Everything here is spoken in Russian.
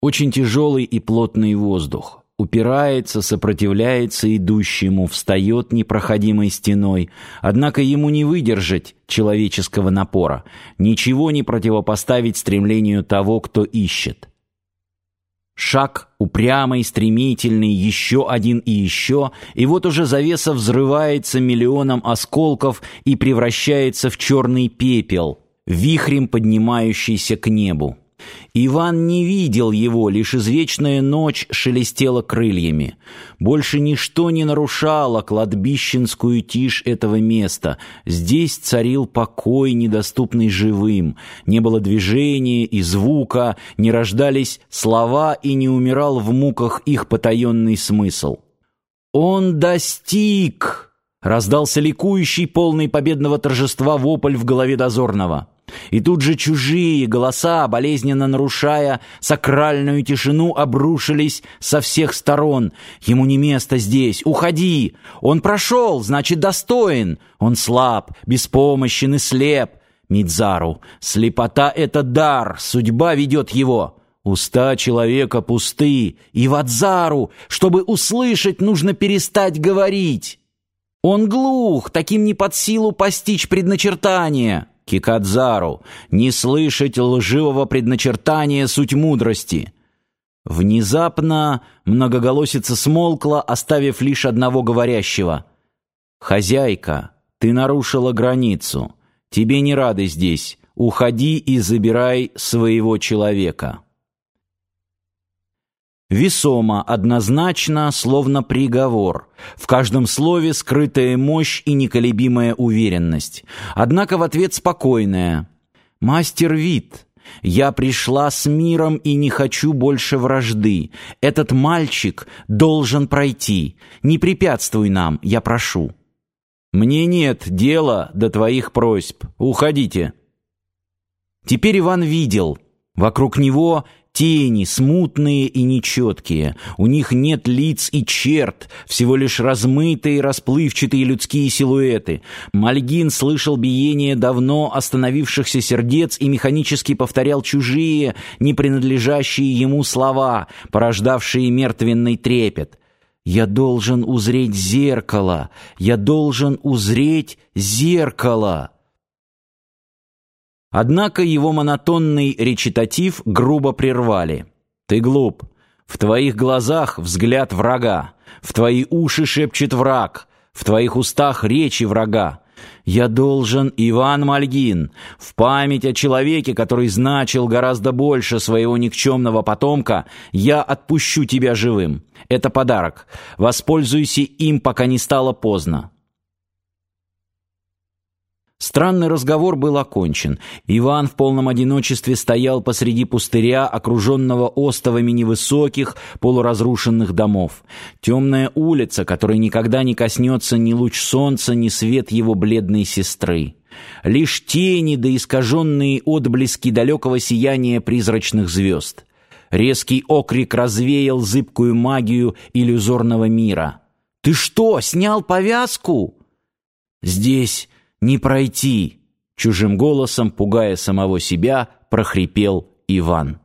Очень тяжелый и плотный воздух. Упирается, сопротивляется идущему, встает непроходимой стеной. Однако ему не выдержать человеческого напора. Ничего не противопоставить стремлению того, кто ищет. Шаг упрямый, стремительный, еще один и еще, и вот уже завеса взрывается миллионом осколков и превращается в черный пепел, вихрем поднимающийся к небу. Иван не видел его, лишь извечная ночь шелестела крыльями. Больше ничто не нарушало кладбищенскую тишь этого места. Здесь царил покой, недоступный живым. Не было движения и звука, не рождались слова и не умирал в муках их потаенный смысл. «Он достиг!» — раздался ликующий, полный победного торжества вопль в голове дозорного. И тут же чужие голоса, болезненно нарушая сакральную тишину, обрушились со всех сторон. Ему не место здесь. Уходи. Он прошел, значит, достоин. Он слаб, беспомощен и слеп. Мидзару, слепота — это дар, судьба ведет его. Уста человека пусты, и Вадзару, чтобы услышать, нужно перестать говорить. Он глух, таким не под силу постичь предначертания. Кикадзару, не слышать лживого предначертания суть мудрости. Внезапно многоголосица смолкла, оставив лишь одного говорящего. «Хозяйка, ты нарушила границу. Тебе не рады здесь. Уходи и забирай своего человека». Весомо, однозначно, словно приговор. В каждом слове скрытая мощь и неколебимая уверенность. Однако в ответ спокойная. «Мастер Вит, я пришла с миром и не хочу больше вражды. Этот мальчик должен пройти. Не препятствуй нам, я прошу». «Мне нет дела до твоих просьб. Уходите». Теперь Иван видел. Вокруг него Тени, смутные и нечеткие, у них нет лиц и черт, всего лишь размытые, расплывчатые людские силуэты. Мальгин слышал биение давно остановившихся сердец и механически повторял чужие, не принадлежащие ему слова, порождавшие мертвенный трепет. «Я должен узреть зеркало! Я должен узреть зеркало!» Однако его монотонный речитатив грубо прервали. «Ты глуп. В твоих глазах взгляд врага. В твои уши шепчет враг. В твоих устах речи врага. Я должен, Иван Мальгин, в память о человеке, который значил гораздо больше своего никчемного потомка, я отпущу тебя живым. Это подарок. Воспользуйся им, пока не стало поздно. Странный разговор был окончен. Иван в полном одиночестве стоял посреди пустыря, окруженного остовами невысоких, полуразрушенных домов. Темная улица, которой никогда не коснется ни луч солнца, ни свет его бледной сестры. Лишь тени да искаженные отблески далекого сияния призрачных звезд. Резкий окрик развеял зыбкую магию иллюзорного мира. «Ты что, снял повязку?» «Здесь...» не пройти!» Чужим голосом, пугая самого себя, прохрипел Иван.